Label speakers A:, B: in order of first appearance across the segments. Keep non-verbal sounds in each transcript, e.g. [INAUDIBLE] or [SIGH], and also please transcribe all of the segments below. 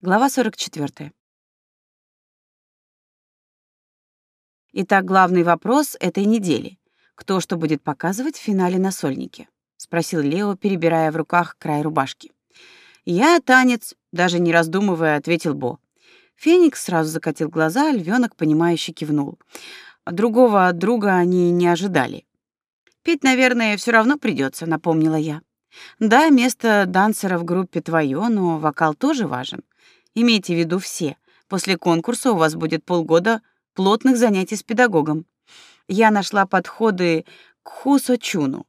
A: Глава 44. Итак, главный вопрос этой недели. Кто что будет показывать в финале на сольнике? спросил Лео, перебирая в руках край рубашки. Я танец, даже не раздумывая, ответил Бо. Феникс сразу закатил глаза, а львёнок понимающе кивнул. Другого друга они не ожидали. Петь, наверное, все равно придется, напомнила я. Да, место дансера в группе твое, но вокал тоже важен. Имейте в виду все. После конкурса у вас будет полгода плотных занятий с педагогом. Я нашла подходы к Хусочуну.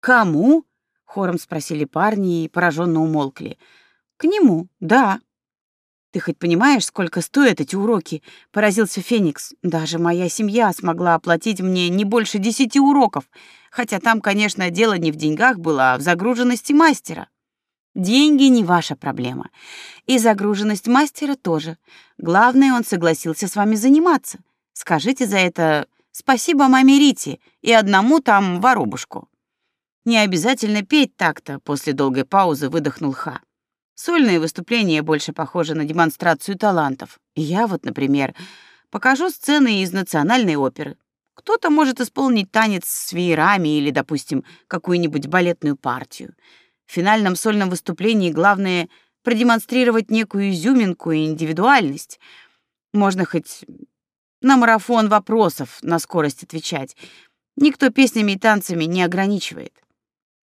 A: Кому? хором спросили парни и пораженно умолкли. К нему. Да. Ты хоть понимаешь, сколько стоят эти уроки? Поразился Феникс. Даже моя семья смогла оплатить мне не больше десяти уроков, хотя там, конечно, дело не в деньгах было, а в загруженности мастера. Деньги не ваша проблема. И загруженность мастера тоже. Главное, он согласился с вами заниматься. Скажите за это спасибо маме Рите и одному там воробушку. Не обязательно петь так-то, после долгой паузы выдохнул Ха. Сольные выступления больше похожи на демонстрацию талантов. я вот, например, покажу сцены из национальной оперы. Кто-то может исполнить танец с веерами или, допустим, какую-нибудь балетную партию. В финальном сольном выступлении главное продемонстрировать некую изюминку и индивидуальность. Можно хоть на марафон вопросов на скорость отвечать. Никто песнями и танцами не ограничивает.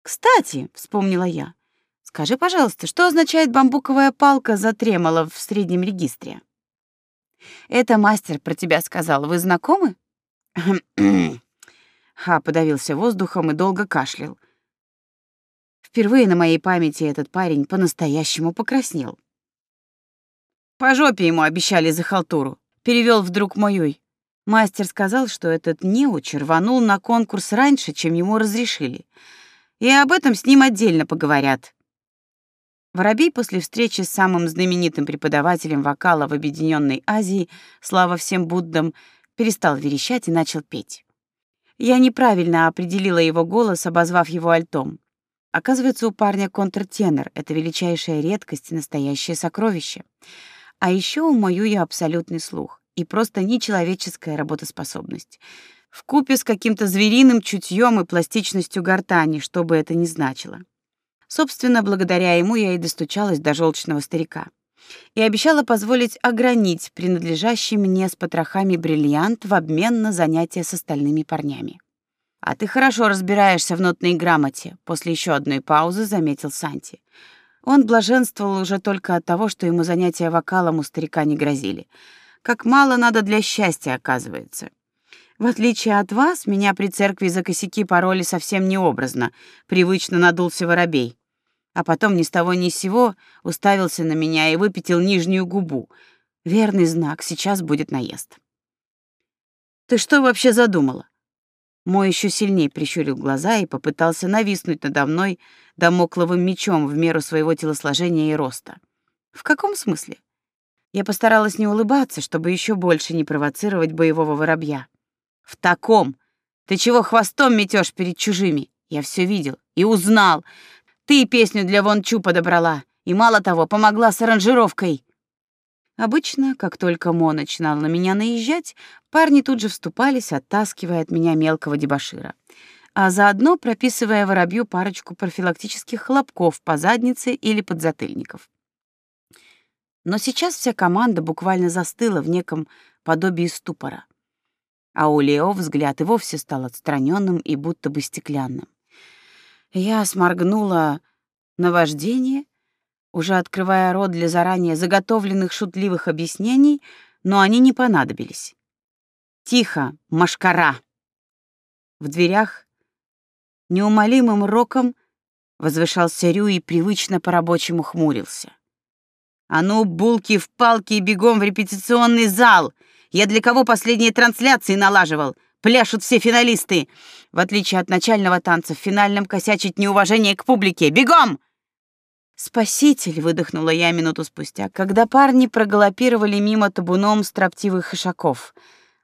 A: Кстати, вспомнила я. Скажи, пожалуйста, что означает бамбуковая палка за тремоло в среднем регистре? Это мастер про тебя сказал. Вы знакомы? Ха [CLEARS THROAT] подавился воздухом и долго кашлял. Впервые на моей памяти этот парень по-настоящему покраснел. По жопе ему обещали за халтуру. Перевел вдруг мой. Мастер сказал, что этот неуч рванул на конкурс раньше, чем ему разрешили. И об этом с ним отдельно поговорят. Воробей после встречи с самым знаменитым преподавателем вокала в Объединенной Азии, слава всем Буддам, перестал верещать и начал петь. Я неправильно определила его голос, обозвав его альтом. Оказывается, у парня контртенор — это величайшая редкость и настоящее сокровище. А еще у мою я абсолютный слух и просто нечеловеческая работоспособность. В купе с каким-то звериным чутьем и пластичностью гортани, что бы это ни значило. Собственно, благодаря ему я и достучалась до желчного старика. И обещала позволить огранить принадлежащий мне с потрохами бриллиант в обмен на занятия с остальными парнями. А ты хорошо разбираешься в нотной грамоте, после еще одной паузы заметил Санти. Он блаженствовал уже только от того, что ему занятия вокалом у старика не грозили. Как мало надо для счастья, оказывается. В отличие от вас, меня при церкви за косяки пороли совсем необразно, привычно надулся воробей. А потом ни с того ни с сего уставился на меня и выпятил нижнюю губу. Верный знак, сейчас будет наезд. Ты что вообще задумала? Мой еще сильнее прищурил глаза и попытался нависнуть надо мной дамокловым мечом в меру своего телосложения и роста. В каком смысле? Я постаралась не улыбаться, чтобы еще больше не провоцировать боевого воробья. В таком. Ты чего хвостом метешь перед чужими? Я все видел и узнал. Ты песню для Вон Чу подобрала, и мало того, помогла с аранжировкой. Обычно, как только Мо начинал на меня наезжать, парни тут же вступались, оттаскивая от меня мелкого дебошира, а заодно прописывая воробью парочку профилактических хлопков по заднице или подзатыльников. Но сейчас вся команда буквально застыла в неком подобии ступора. А у Лео взгляд и вовсе стал отстраненным и будто бы стеклянным. Я сморгнула наваждение уже открывая рот для заранее заготовленных шутливых объяснений, но они не понадобились. «Тихо, машкара!» В дверях неумолимым роком возвышался Рю и привычно по-рабочему хмурился. «А ну, булки в палки и бегом в репетиционный зал! Я для кого последние трансляции налаживал? Пляшут все финалисты! В отличие от начального танца, в финальном косячить неуважение к публике! Бегом!» «Спаситель!» — выдохнула я минуту спустя, когда парни проголопировали мимо табуном строптивых ишаков.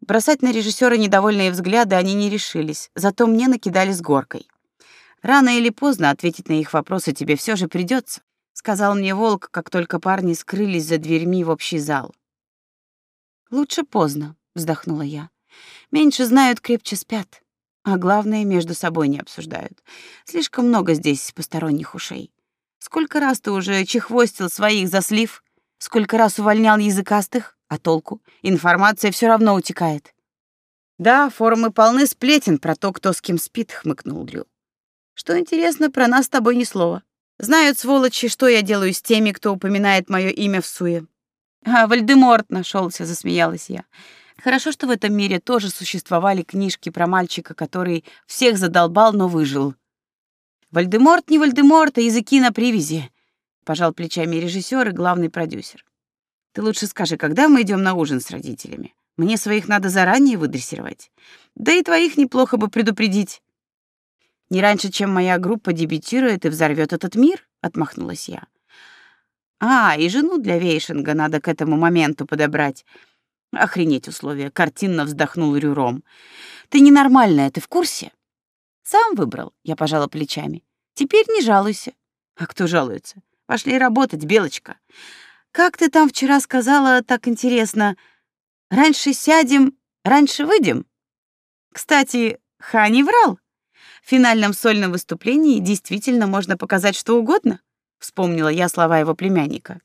A: Бросать на режиссера недовольные взгляды они не решились, зато мне накидали с горкой. Рано или поздно ответить на их вопросы тебе все же придется. сказал мне волк, как только парни скрылись за дверьми в общий зал. Лучше поздно, вздохнула я. Меньше знают, крепче спят, а главное, между собой не обсуждают. Слишком много здесь посторонних ушей. Сколько раз ты уже чехвостил своих за слив? Сколько раз увольнял языкастых? А толку? Информация все равно утекает. Да, форумы полны сплетен про то, кто с кем спит, хмыкнул Дрю. Что интересно, про нас с тобой ни слова. Знают сволочи, что я делаю с теми, кто упоминает мое имя в суе. А Вальдеморт нашелся, засмеялась я. Хорошо, что в этом мире тоже существовали книжки про мальчика, который всех задолбал, но выжил. Вальдеморт не Вальдеморт, а языки на привязи, пожал плечами режиссер и главный продюсер. Ты лучше скажи, когда мы идем на ужин с родителями? Мне своих надо заранее выдрессировать. Да и твоих неплохо бы предупредить. Не раньше, чем моя группа дебютирует и взорвет этот мир, отмахнулась я. А, и жену для вейшинга надо к этому моменту подобрать. Охренеть условия, картинно вздохнул Рюром. Ты ненормальная, ты в курсе? Сам выбрал, я пожала плечами. Теперь не жалуйся. А кто жалуется? Пошли работать, белочка. Как ты там вчера сказала, так интересно. Раньше сядем, раньше выйдем. Кстати, Ха не врал. В финальном сольном выступлении действительно можно показать что угодно, вспомнила я слова его племянника.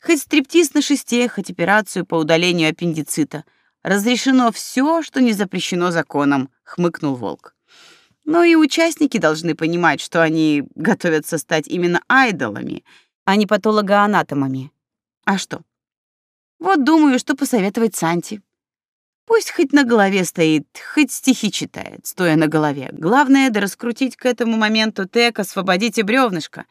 A: Хоть стриптиз на шесте, хоть операцию по удалению аппендицита. Разрешено все, что не запрещено законом, хмыкнул Волк. Но и участники должны понимать, что они готовятся стать именно айдолами, а не патологоанатомами. А что? Вот думаю, что посоветовать Санти. Пусть хоть на голове стоит, хоть стихи читает, стоя на голове. Главное да раскрутить к этому моменту тек, освободите бревнышко.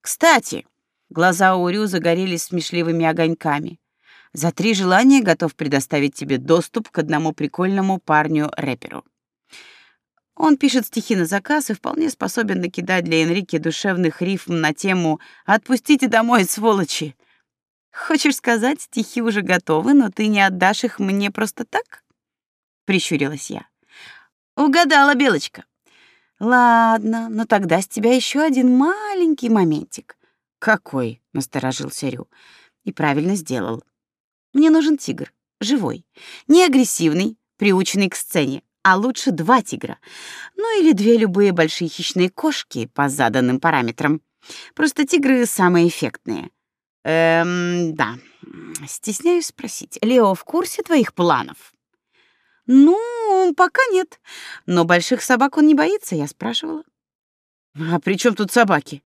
A: Кстати, глаза у Рю загорелись смешливыми огоньками. За три желания готов предоставить тебе доступ к одному прикольному парню-рэперу. Он пишет стихи на заказ и вполне способен накидать для Энрике душевных рифм на тему «Отпустите домой, сволочи!» Хочешь сказать, стихи уже готовы, но ты не отдашь их мне просто так? Прищурилась я. Угадала, Белочка. Ладно, но тогда с тебя еще один маленький моментик. Какой? насторожился Рю. И правильно сделал. Мне нужен тигр, живой, не агрессивный, приученный к сцене, а лучше два тигра. Ну или две любые большие хищные кошки по заданным параметрам. Просто тигры самые эффектные. Эм, да. Стесняюсь спросить. Лео в курсе твоих планов? Ну, пока нет. Но больших собак он не боится, я спрашивала. А при чем тут собаки?